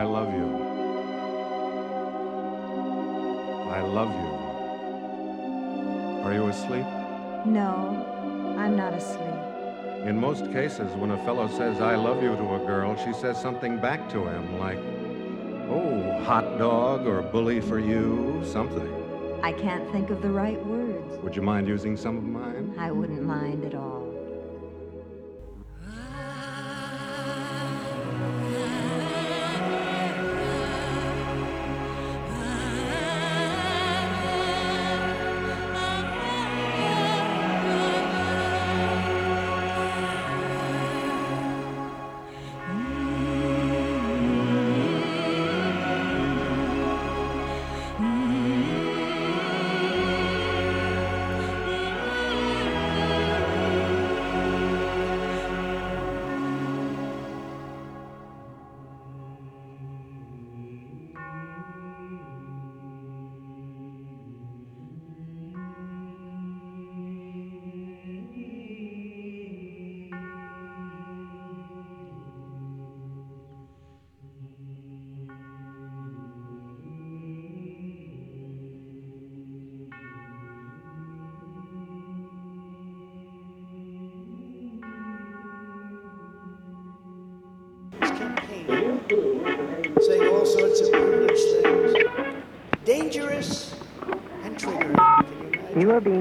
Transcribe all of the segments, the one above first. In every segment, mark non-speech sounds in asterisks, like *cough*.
I love you. I love you. Are you asleep? No, I'm not asleep. In most cases, when a fellow says I love you to a girl, she says something back to him like, oh, hot dog or bully for you, something. I can't think of the right words. Would you mind using some of mine? I wouldn't mind at all.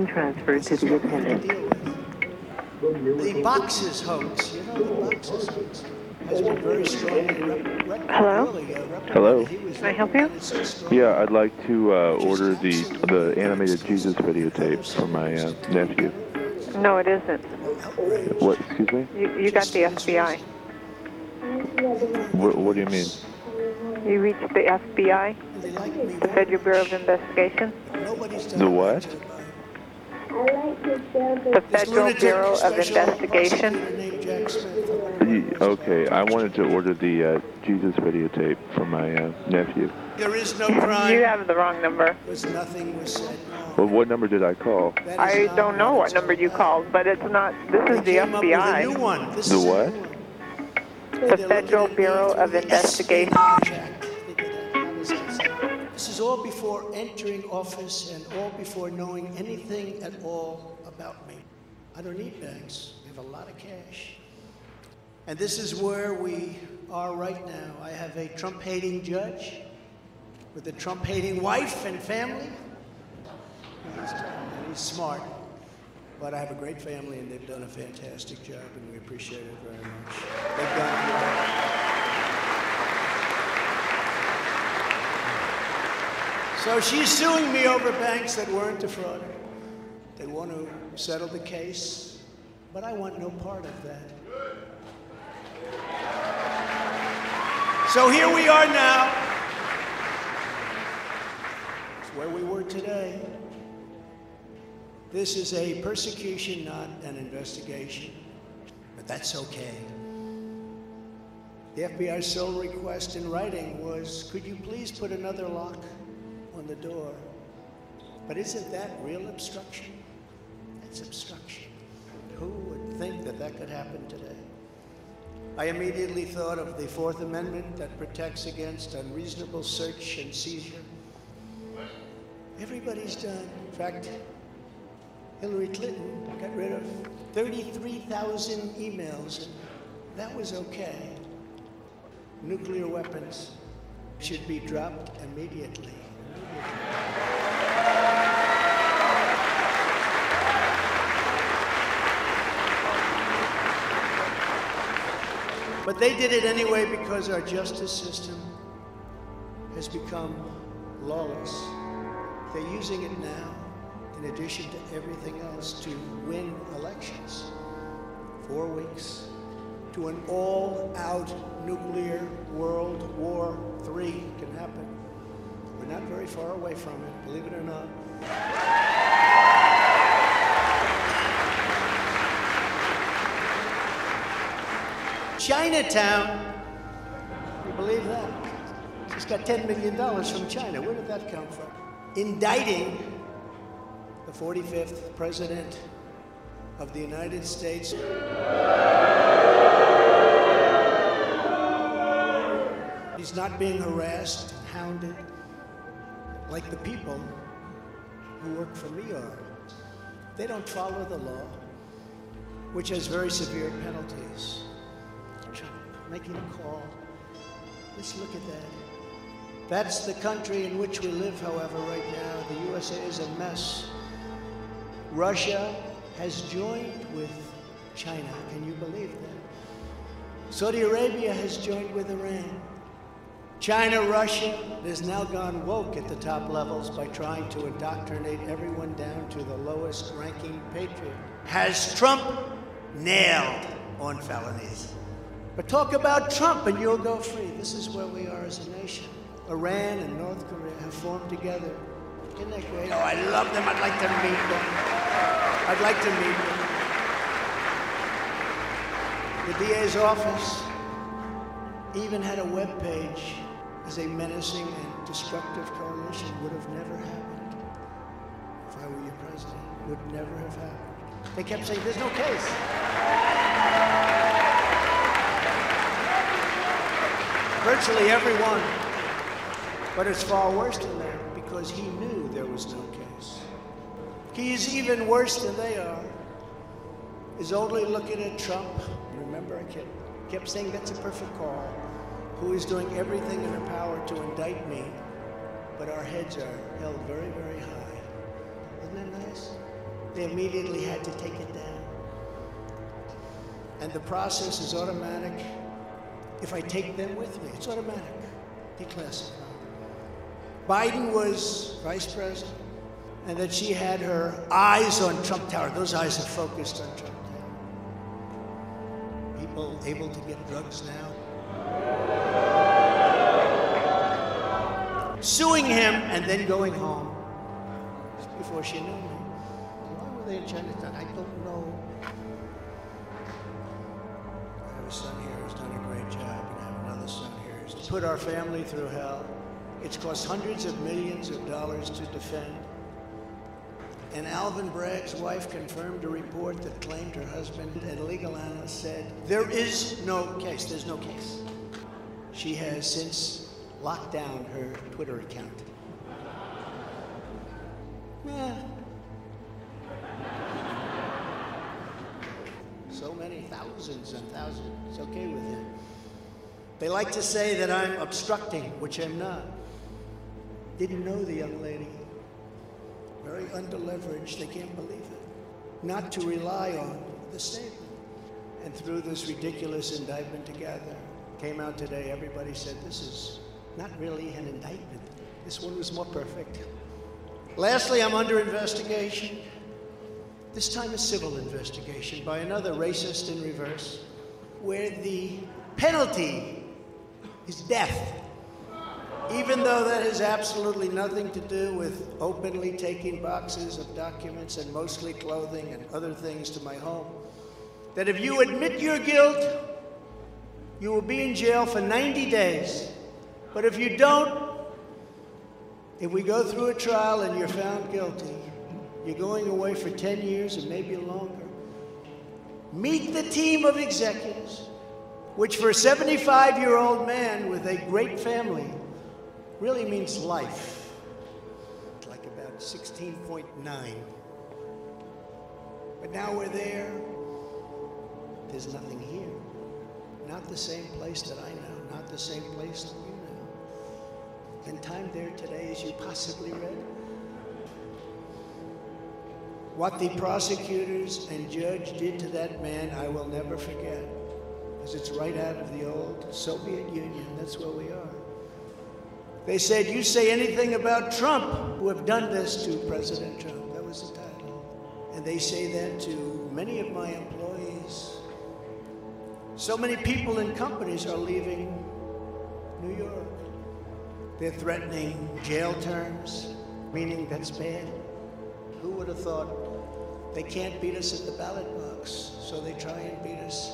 Transferred to the what we have to attendant. The boxes hoax, you know, the boxes hoax has been very strongly rep- rep- Hello? really, uh, replicated. Hello? Can I help you? represented so strongly. Yeah, I'd like to uh, order the the animated Jesus videotape for my uh, nephew. No, it isn't. What? Excuse me. You, you got the FBI. What, what do you mean? You reached the FBI, They like me the Federal Bureau of Investigation. Nobody's done The what? Anything about it. The Federal Bureau of Investigation. prosecutor named Jack Smith. Ye- Okay, I wanted to order the uh, Jesus videotape for my uh, nephew. There is no crime. You have the wrong number. because nothing was said. Well, what number did I call? I don't know what number you called, but it's not. This is the came up a new FBI. one. The is what? The Federal Bureau of the Investigation. All before entering office and all before knowing anything at all about me. I don't need banks. We have a lot of cash. And this is where we are right now. I have a Trump hating judge with a Trump hating wife and family. He's, he's smart. But I have a great family and they've done a fantastic job and we appreciate it very much. They've done So she's suing me over banks that weren't defrauded. They want to settle the case, but I want no part of that. So here we are now. It's where we were today. This is a persecution, not an investigation. But that's okay. The FBI's sole request in writing was could you please put another lock on the door? But isn't that real obstruction? That's obstruction. Who would think that that could happen today? I immediately thought of the Fourth Amendment that protects against unreasonable search and seizure. Everybody's done. In fact, Hillary Clinton got rid of 33,000 emails, that was okay. Nuclear weapons should be dropped immediately. But they did it anyway because our justice system has become lawless. They're using it now, in addition to everything else, to win elections. Four weeks to an all out nuclear World War three can happen. We're not very far away from it, believe it or not. Chinatown, you believe that? She's got $10 million from China. Where did that come from? Indicting the 45th President of the United States. He's not being harassed hounded like the people who work for me are. They don't follow the law, which has very severe penalties. Trump making a call. Let's look at that. That's the country in which we live, however, right now. The USA is a mess. Russia has joined with China. Can you believe that? Saudi Arabia has joined with Iran. China, Russia has now gone woke at the top levels by trying to indoctrinate everyone down to the lowest ranking patriot. Has Trump nailed on felonies? But talk about Trump and you'll go free. This is where we are as a nation. Iran and North Korea have formed together. Isn't that great? Oh, I love them. I'd like to meet them. I'd like to meet them. The DA's office even had a web page as a menacing and destructive coalition would have never happened if I were your president. Would never have happened. They kept saying, there's no case. Virtually everyone. But it's far worse than that because he knew there was no case. He's even worse than they are. Is only looking at Trump. Remember, I kept, kept saying that's a perfect call. Who is doing everything in her power to indict me, but our heads are held very, very high. Isn't that nice? They immediately had to take it down. And the process is automatic. If I take them with me, it's automatic. Declassified. Biden was vice president, and that she had her eyes on Trump Tower. Those eyes are focused on Trump Tower. People able to get drugs now. Suing him and then going home. Before she knew me. Why were they in Chinatown? I don't know. I have a son here who's done a great job, and I have another son here who's put our family through hell. It's cost hundreds of millions of dollars to defend. And Alvin Bragg's wife confirmed a report that claimed her husband and legal analyst said, There is no case. There's no case. She has since locked down her Twitter account. Yeah. So many thousands and thousands. It's okay with him. They like to say that I'm obstructing, which I'm not. Didn't know the young lady. Very underleveraged. They can't believe it. Not to rely on the statement. And through this ridiculous indictment together, came out today, everybody said this is not really an indictment. This one was more perfect. Lastly, I'm under investigation. This time a civil investigation by another racist in reverse, where the penalty is death. Even though that has absolutely nothing to do with openly taking boxes of documents and mostly clothing and other things to my home. That if you admit your guilt, you will be in jail for 90 days. But if you don't, if we go through a trial and you're found guilty, you're going away for 10 years and maybe longer. Meet the team of executives, which for a 75 year old man with a great family really means life. Like about 16.9. But now we're there. There's nothing here. Not the same place that I know, not the same place that you know. And time there today as you possibly read. What the prosecutors and judge did to that man, I will never forget. Because it's right out of the old Soviet Union. That's where we are. They said, You say anything about Trump, who have done this to President Trump. That was the title. And they say that to many of my employees. So many people and companies are leaving New York. They're threatening jail terms, meaning that's bad. Who would have thought they can't beat us at the ballot box, so they try and beat us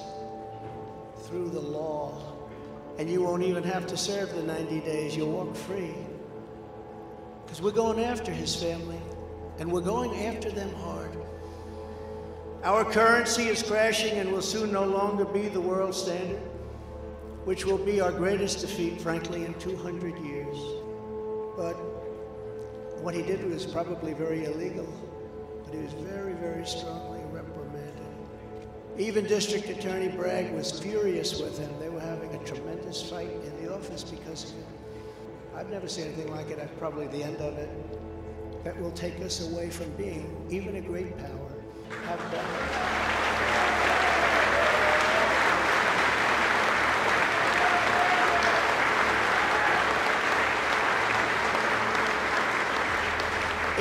through the law. And you won't even have to serve the 90 days, you'll walk free. Because we're going after his family, and we're going after them hard. Our currency is crashing and will soon no longer be the world standard. which will be our greatest defeat, frankly, in 200 years. But what he did was probably very illegal, but he was very, very strongly reprimanded. Even District Attorney Bragg was furious with him. They were tremendous fight in the office because. I've never seen anything like it. That's probably the end of it. That will take us away from being even a great power. Have done.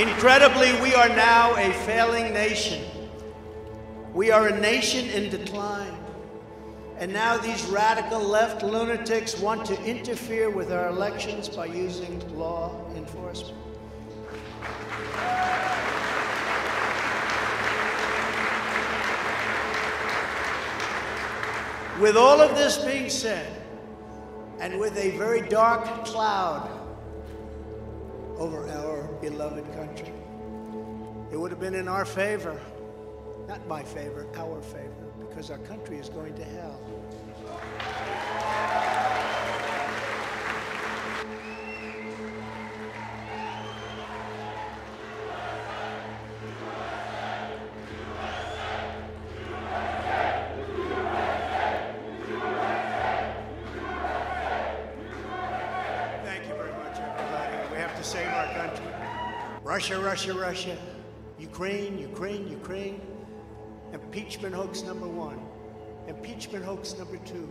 Incredibly, we are now a failing nation. We are a nation in decline. And now these radical left lunatics want to interfere with our elections by using law enforcement. With all of this being said, and with a very dark cloud over our beloved country, it would have been in our favor, not my favor, our favor, because our country is going to hell. Russia, Russia. Ukraine, Ukraine, Ukraine. Impeachment hoax number one. Impeachment hoax number two.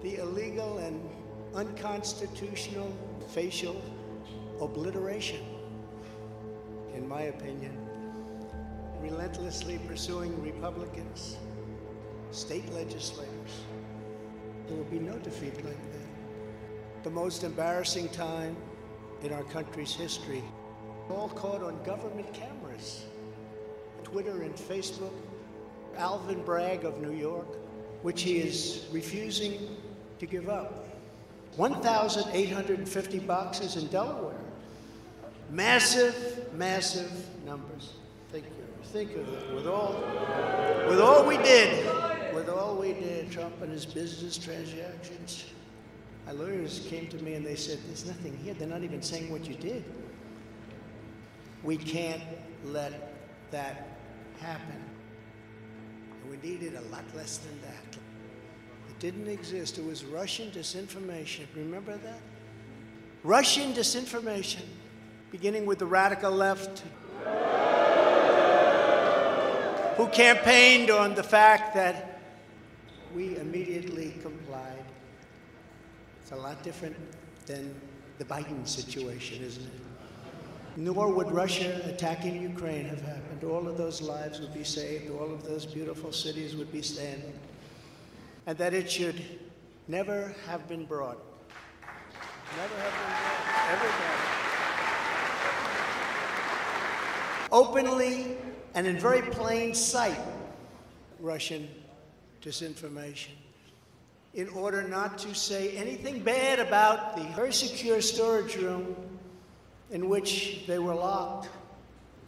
The illegal and unconstitutional facial obliteration, in my opinion. Relentlessly pursuing Republicans, state legislators. There will be no defeat like that the most embarrassing time in our country's history. All caught on government cameras Twitter and Facebook. Alvin Bragg of New York, which he is refusing to give up. 1,850 boxes in Delaware. Massive, massive numbers. Think, think of it. With all, with all we did, with all we did, Trump and his business transactions. My lawyers came to me and they said, There's nothing here. They're not even saying what you did. We can't let that happen. And we needed a lot less than that. It didn't exist. It was Russian disinformation. Remember that? Russian disinformation, beginning with the radical left, who campaigned on the fact that we immediately complied. It's a lot different than the Biden situation, isn't it? Nor would Russia attacking Ukraine have happened. All of those lives would be saved, all of those beautiful cities would be standing. And that it should never have been brought. Never have been brought. Openly and in very plain sight, Russian disinformation in order not to say anything bad about the very secure storage room in which they were locked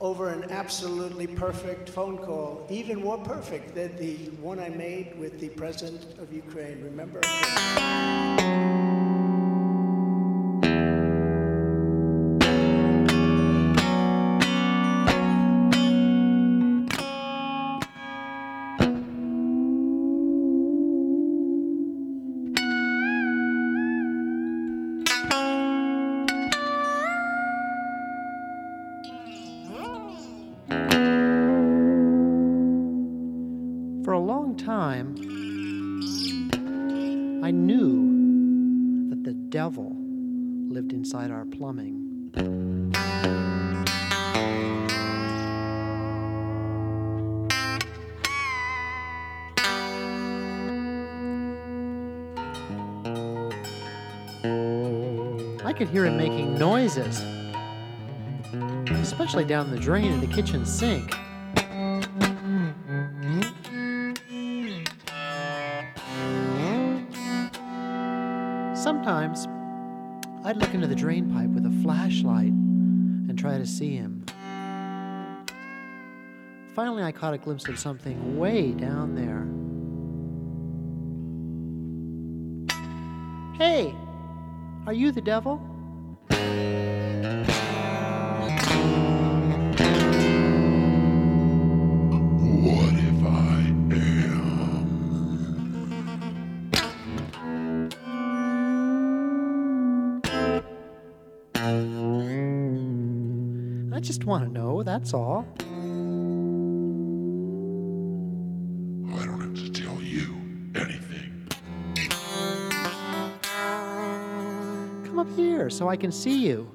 over an absolutely perfect phone call, even more perfect than the one I made with the president of Ukraine. Remember? Time, I knew that the devil lived inside our plumbing. I could hear him making noises, especially down the drain in the kitchen sink. Sometimes I'd look into the drain pipe with a flashlight and try to see him. Finally, I caught a glimpse of something way down there. Hey, are you the devil? That's all. I don't have to tell you anything. Come up here so I can see you.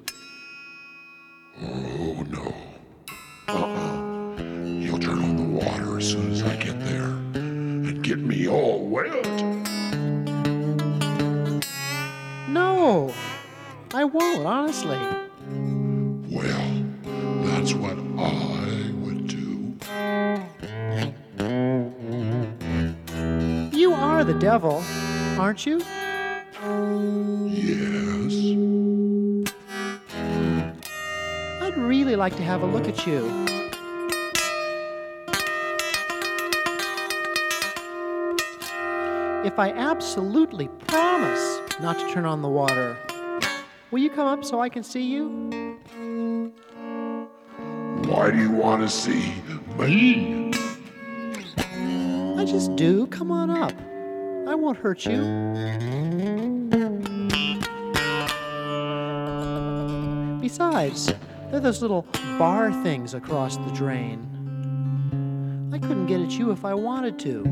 Devil, aren't you? Yes. I'd really like to have a look at you. If I absolutely promise not to turn on the water, will you come up so I can see you? Why do you want to see me? I just do. Come on up. Won't hurt you. Besides, there are those little bar things across the drain. I couldn't get at you if I wanted to.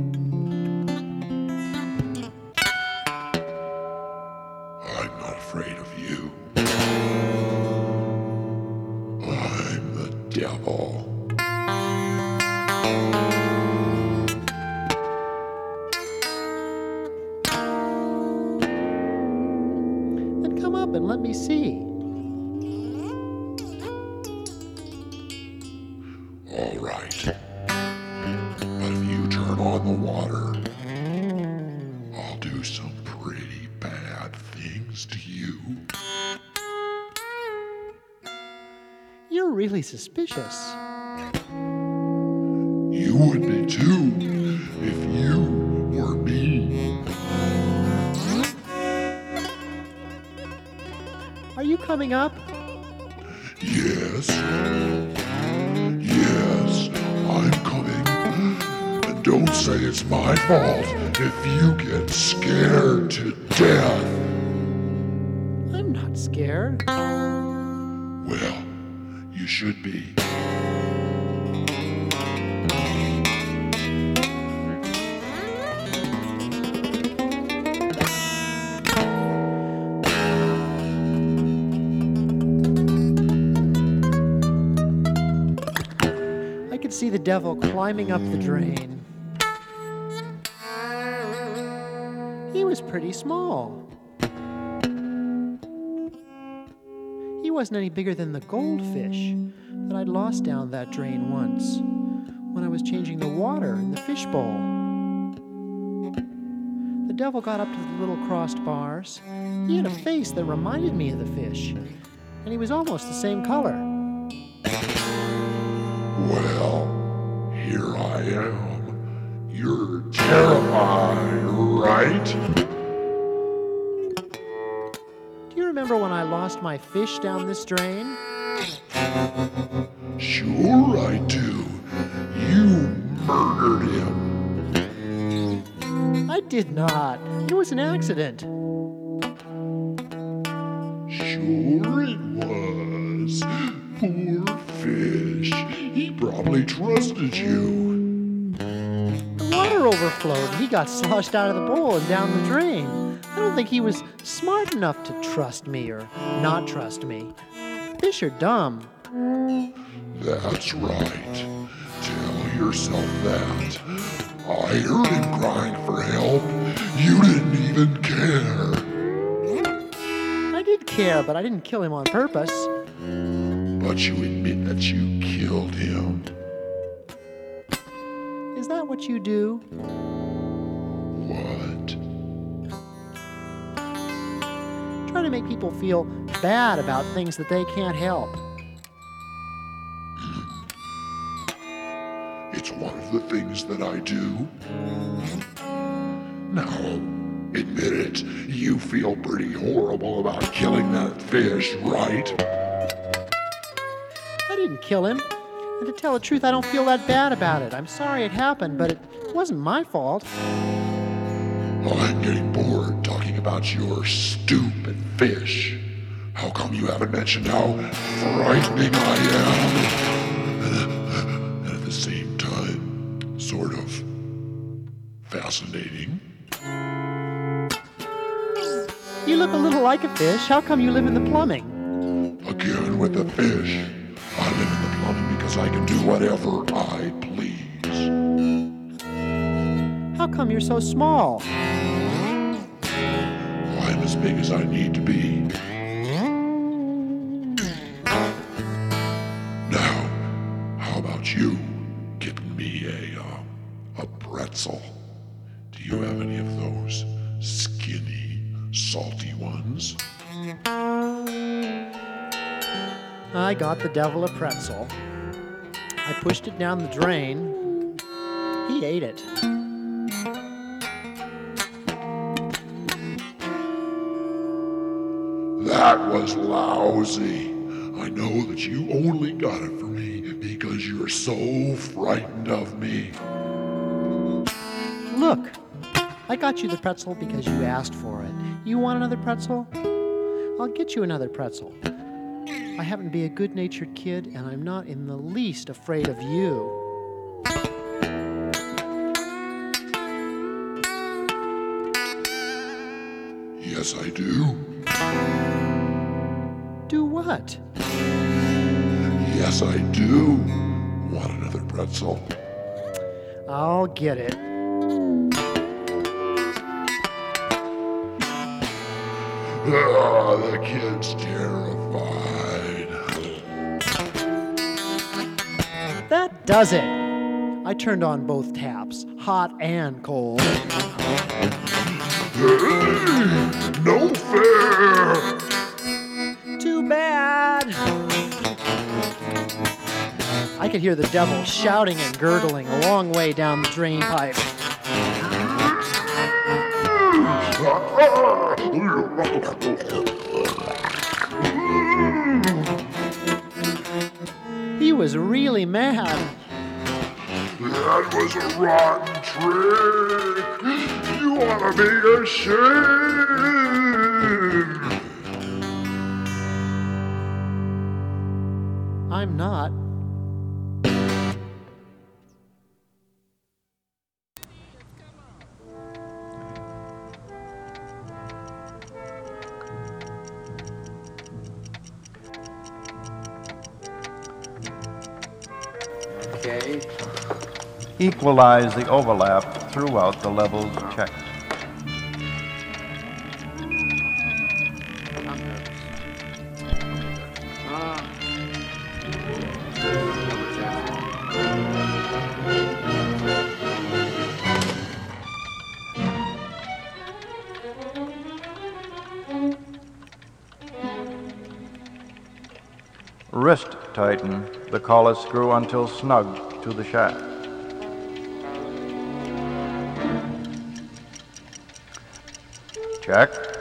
Suspicious. You would be too if you were me. Are you coming up? Yes. Yes, I'm coming. And don't say it's my fault if you get scared to death. I'm not scared. Should be. I could see the devil climbing up the drain. He was pretty small. Wasn't any bigger than the goldfish that I'd lost down that drain once when I was changing the water in the fishbowl. The devil got up to the little crossed bars. He had a face that reminded me of the fish, and he was almost the same color. Well, here I am. You're terrified, right? Remember when I lost my fish down this drain? Sure I do. You murdered him. I did not. It was an accident. Sure it was. Poor fish. He probably trusted you. The water overflowed. He got sloshed out of the bowl and down the drain. I don't think he was smart enough to trust me or not trust me. Fish are dumb. That's right. Tell yourself that. I heard him crying for help. You didn't even care. I did care, but I didn't kill him on purpose. But you admit that you killed him. Is that what you do? What? Try to make people feel bad about things that they can't help. It's one of the things that I do. Now, Admit it, you feel pretty horrible about killing that fish, right? I didn't kill him. And to tell the truth, I don't feel that bad about it. I'm sorry it happened, but it wasn't my fault. I'm getting bored about your stupid fish. How come you haven't mentioned how frightening I am? And at the same time, sort of fascinating. You look a little like a fish. How come you live in the plumbing? Again with the fish. I live in the plumbing because I can do whatever I please. How come you're so small? As I need to be. Now, how about you getting me a uh, a pretzel? Do you have any of those skinny, salty ones? I got the devil a pretzel. I pushed it down the drain. He ate it. That was lousy. I know that you only got it for me because you're so frightened of me. Look, I got you the pretzel because you asked for it. You want another pretzel? I'll get you another pretzel. I happen to be a good natured kid, and I'm not in the least afraid of you. Yes, I do. Do what? Yes, I do. Want another pretzel? I'll get it. Ah, the kid's terrified. That does it. I turned on both taps, hot and cold. No I could hear the devil shouting and gurgling a long way down the drain pipe. He was really mad. That was a rotten trick! You ought to be ashamed! I'm not. Equalize the overlap throughout the levels checked. Wrist tighten the collar screw until snug to the shaft. Check.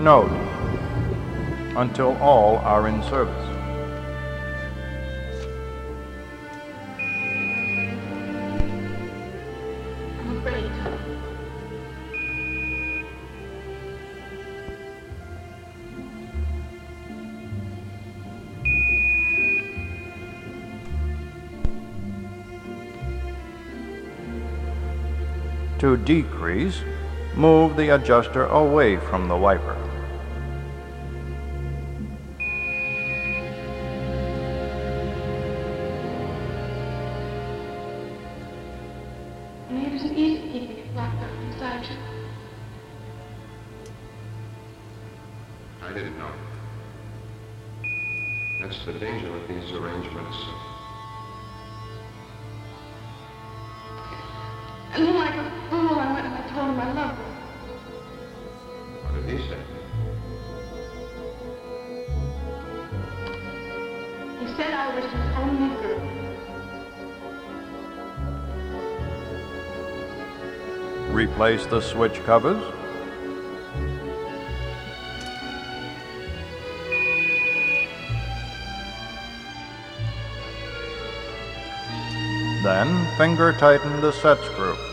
No, until all are in service. To decrease, move the adjuster away from the wiper. Replace the switch covers. Then finger tighten the set screw.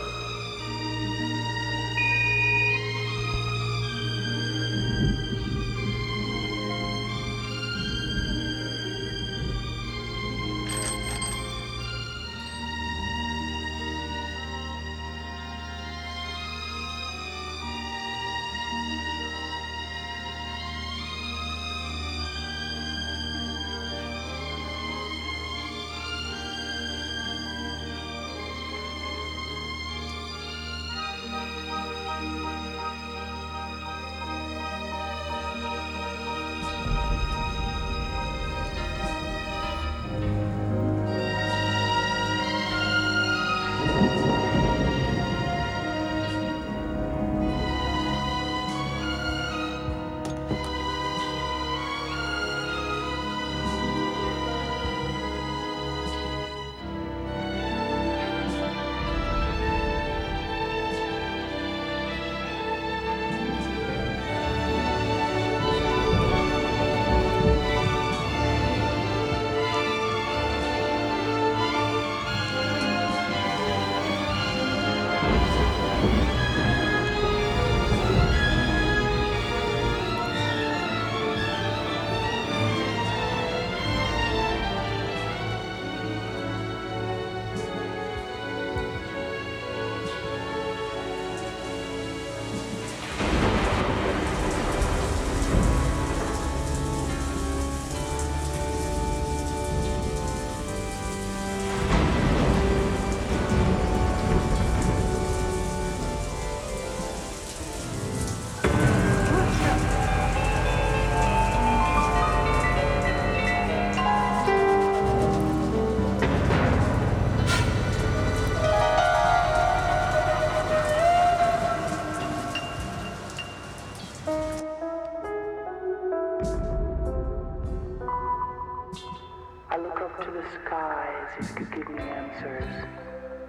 Up to the skies, it could give me answers.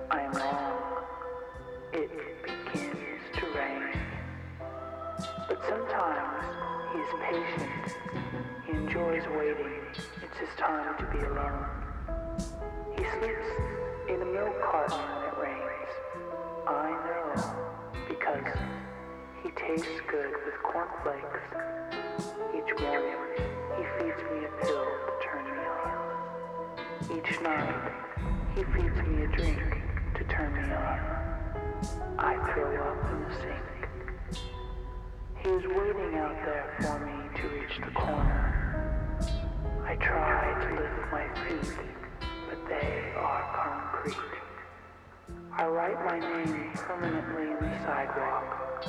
I am wrong. It begins to rain. But sometimes he is patient. He enjoys waiting. It's his time to be alone. He sleeps in a milk carton when it rains. I know because he tastes good with cornflakes. Each morning, he feeds me a pill Each night, he feeds me a drink to turn me on. I throw up in the sink. He is waiting out there for me to reach the corner. I try to lift my feet, but they are concrete. I write my name permanently in the sidewalk.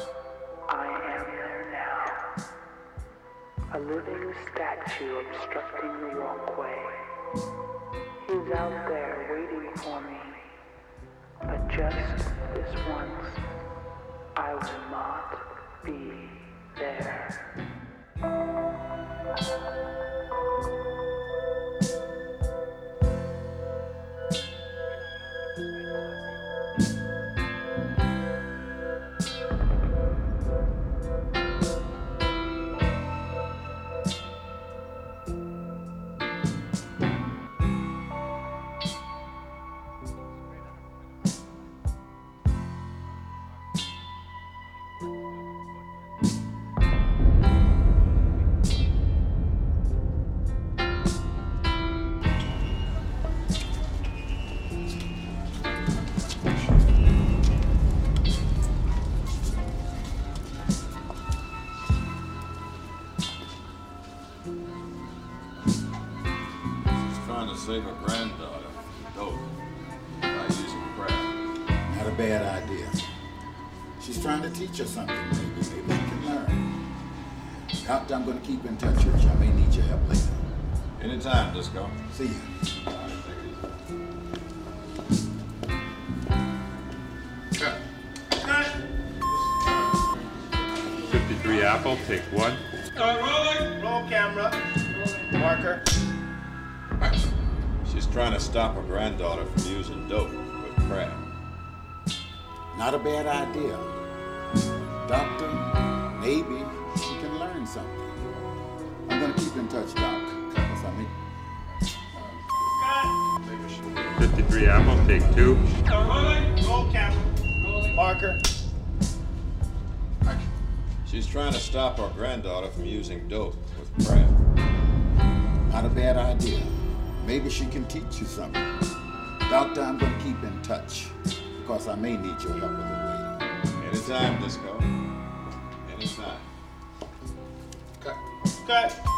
I am there now. A living statue obstructing the walkway. He's out there waiting for me. But just this once, I will not be there. To save her granddaughter from dope by using crack. Not a bad idea. She's trying to teach her something, maybe. Maybe she can learn. Doctor, I'm going to keep in touch with you. I may need your help later. Anytime, Disco. See you. Fifty-three Apple, take one. Uh, rolling. Roll camera. Marker. She's trying to stop her granddaughter from using dope with crack. Not a bad idea. Doctor, maybe she can learn something. I'm going to keep in touch, Doc. Because I mean, Fifty-three Apple, take two. Rolling. Roll camera. Marker. She's trying to stop her granddaughter from using dope with crack. not a bad idea. Maybe she can teach you something. Doctor, I'm going to keep in touch. Because I may need your help a little later. Anytime, Disco. Anytime. Cut. Cut.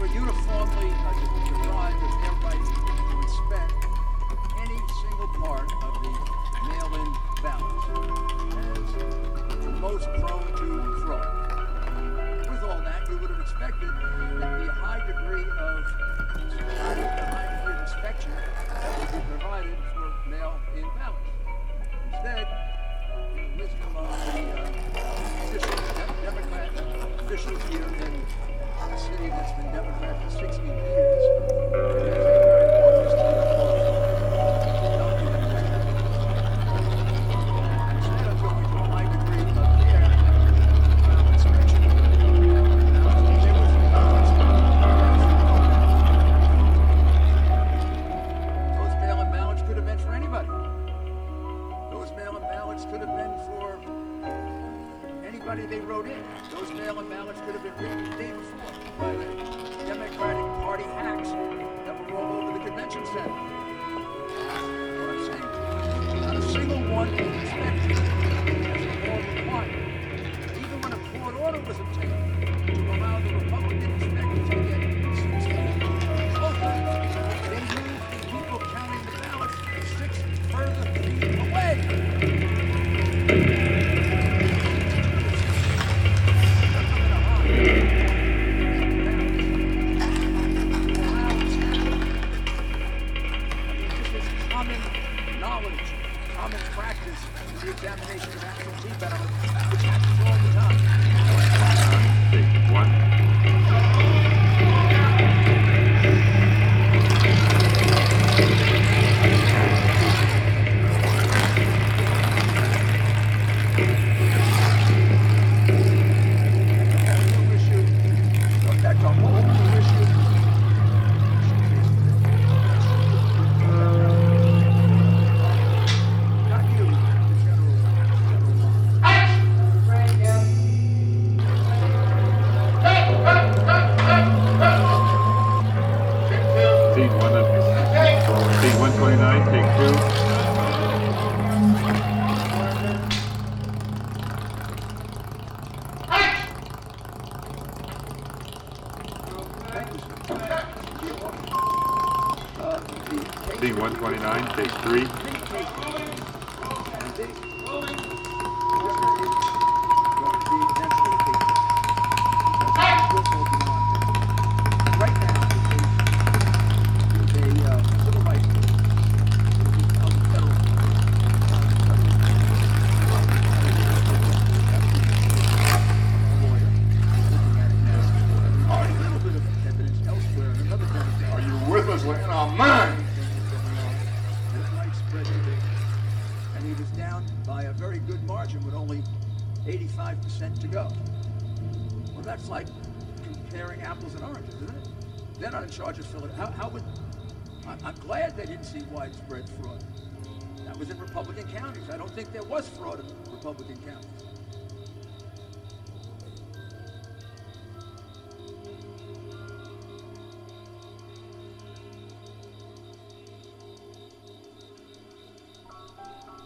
Were uniformly uh, deprived of their right to inspect any single part of the mail-in ballots as the most prone to fraud. With all that, you would have expected that the high degree of high degree inspection that would be provided for mail-in ballots. Instead, of the uh, officials, de- Democrat officials here in city that's been Democrat for 60 years. Charge of Philadelphia. How, how would... I- I'm glad they didn't see widespread fraud. That was in Republican counties. I don't think there was fraud in Republican counties.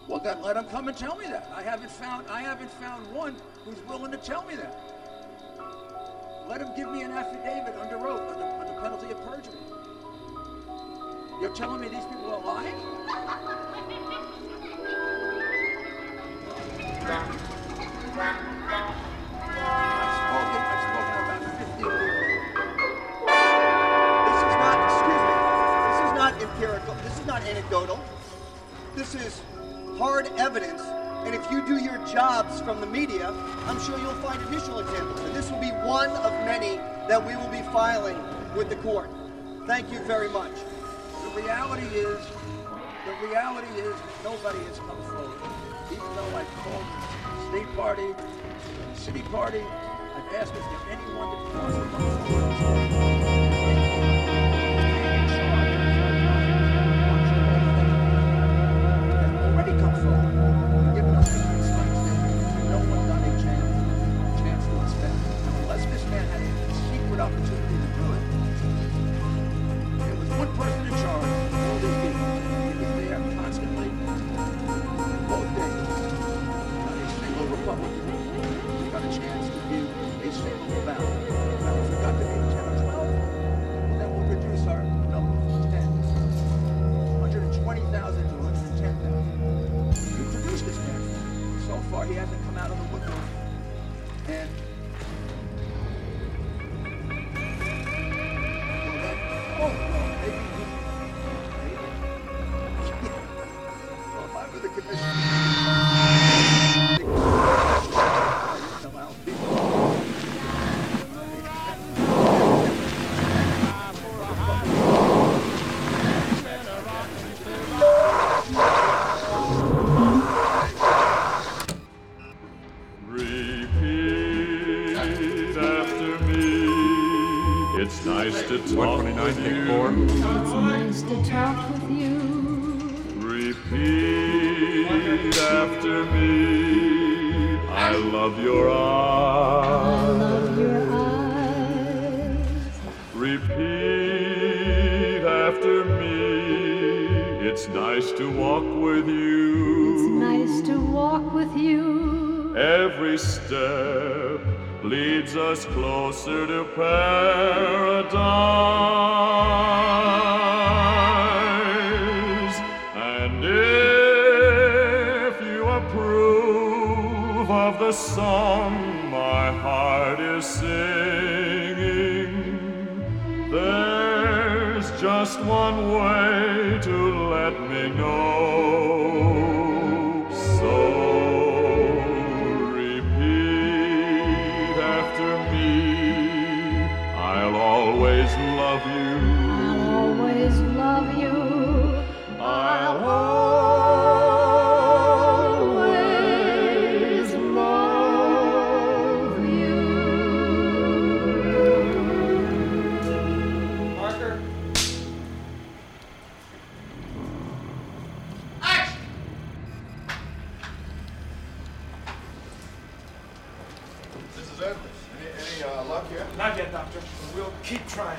Well, then let them come and tell me that. I haven't found I haven't found one who's willing to tell me that. Let him give me an affidavit under oath, under penalty of perjury. You're telling me these people are lying? I've spoken, I've spoken about 50 people. This is not, excuse me, this is not empirical, this is not anecdotal. This is hard evidence, and if you do your jobs from the media, I'm sure you'll find additional examples. And this will be one of many that we will be filing with the court. Thank you very much. The reality is, the reality is nobody has come forward. Even though I've called the state party, the city party, I've asked if there's anyone that come forward. given no one got a chance, to unless this man had a secret opportunity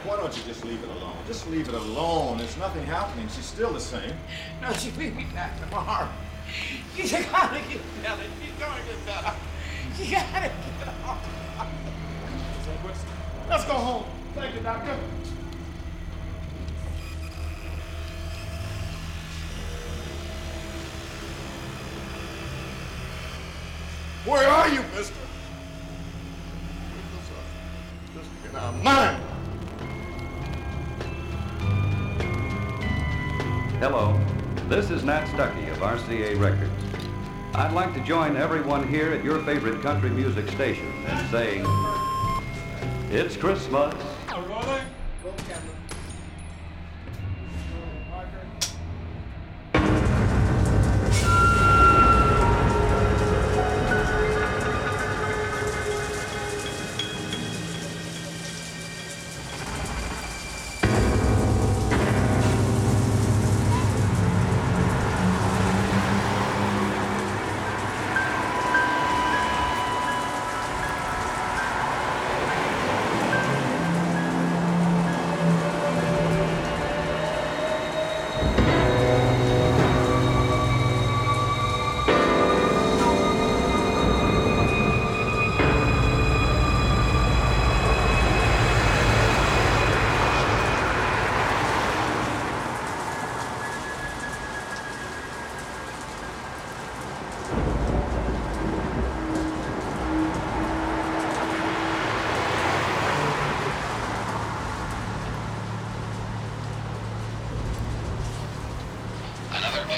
Why don't you just leave it alone? Just leave it alone. There's nothing happening. She's still the same. No, she beat me back tomorrow. She's gotta get better. She's gonna get better. She gotta get better. Let's go home. Thank you, Doctor. Where are you, mister? Just get out of mine. Hello, this is Nat Stuckey of RCA Records. I'd like to join everyone here at your favorite country music station in saying, It's Christmas.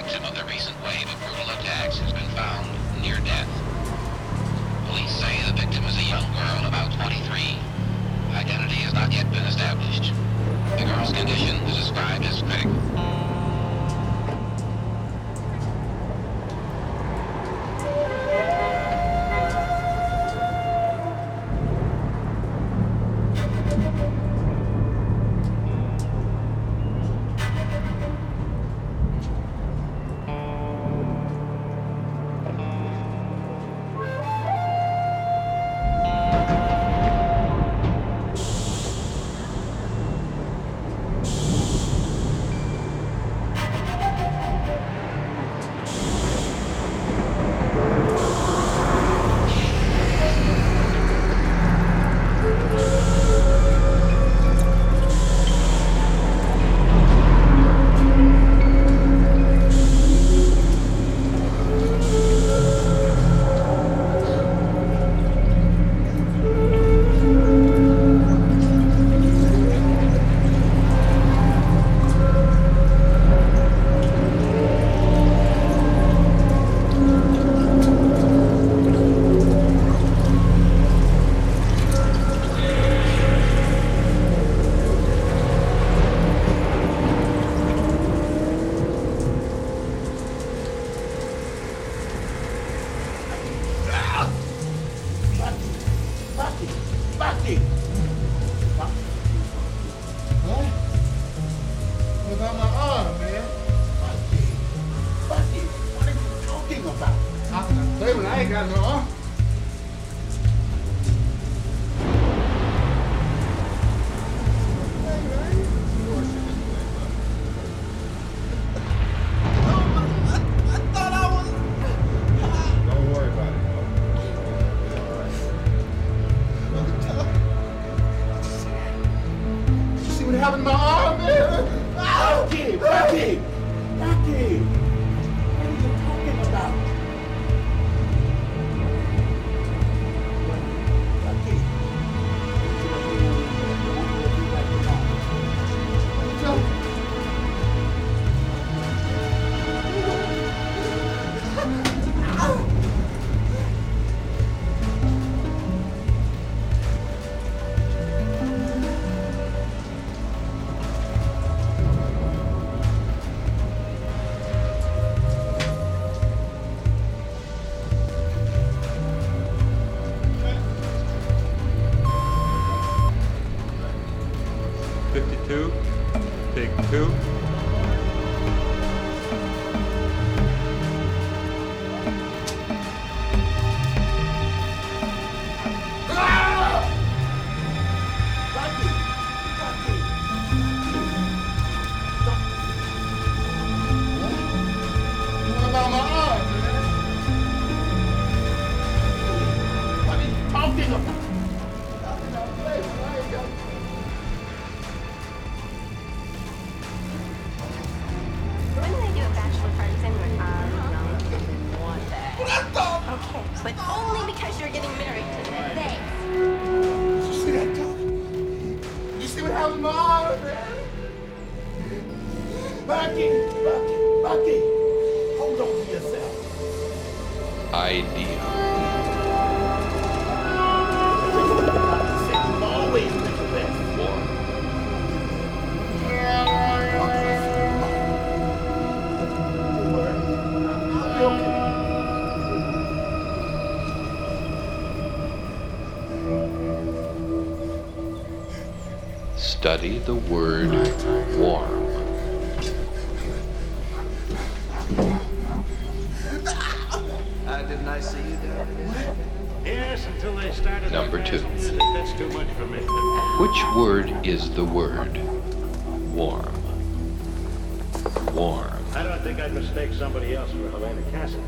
Victim of the recent wave of brutal attacks has been found near death. Police say the victim is a young girl about 23. Identity has not yet been established. The girl's condition is described as critical. How can I Idea. Study the word warm. Number two. fast music. That's too much for me. Which word is the word warm? Warm. I don't think I'd mistake somebody else for Helena Cassidy.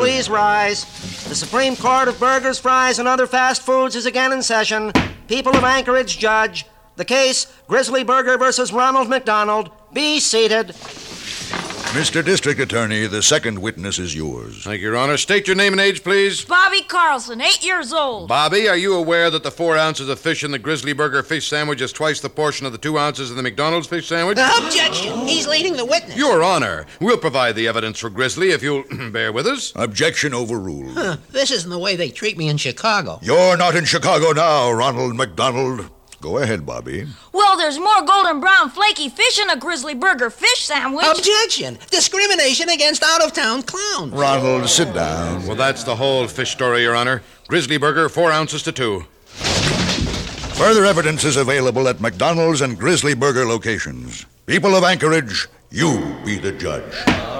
Please rise. The Supreme Court of Burgers, Fries, and Other Fast Foods is again in session. People of Anchorage judge. The case Grizzly Burger versus Ronald McDonald. Be seated. Mr. District Attorney, the second witness is yours. Thank you, Your Honor. State your name and age, please. Bobby Carlson, eight years old. Bobby, are you aware that the four ounces of fish in the Grizzly Burger fish sandwich is twice the portion of the two ounces in the McDonald's fish sandwich? Objection! He's leading the witness. Your Honor, we'll provide the evidence for Grizzly if you'll *clears throat* bear with us. Objection overruled. Huh, this isn't the way they treat me in Chicago. You're not in Chicago now, Ronald McDonald. Go ahead, Bobby. Well, there's more golden brown flaky fish in a grizzly burger fish sandwich. Objection! Discrimination against out of town clowns. Ronald, sit down. Well, that's the whole fish story, Your Honor. Grizzly Burger, four ounces to two. Further evidence is available at McDonald's and Grizzly Burger locations. People of Anchorage, you be the judge.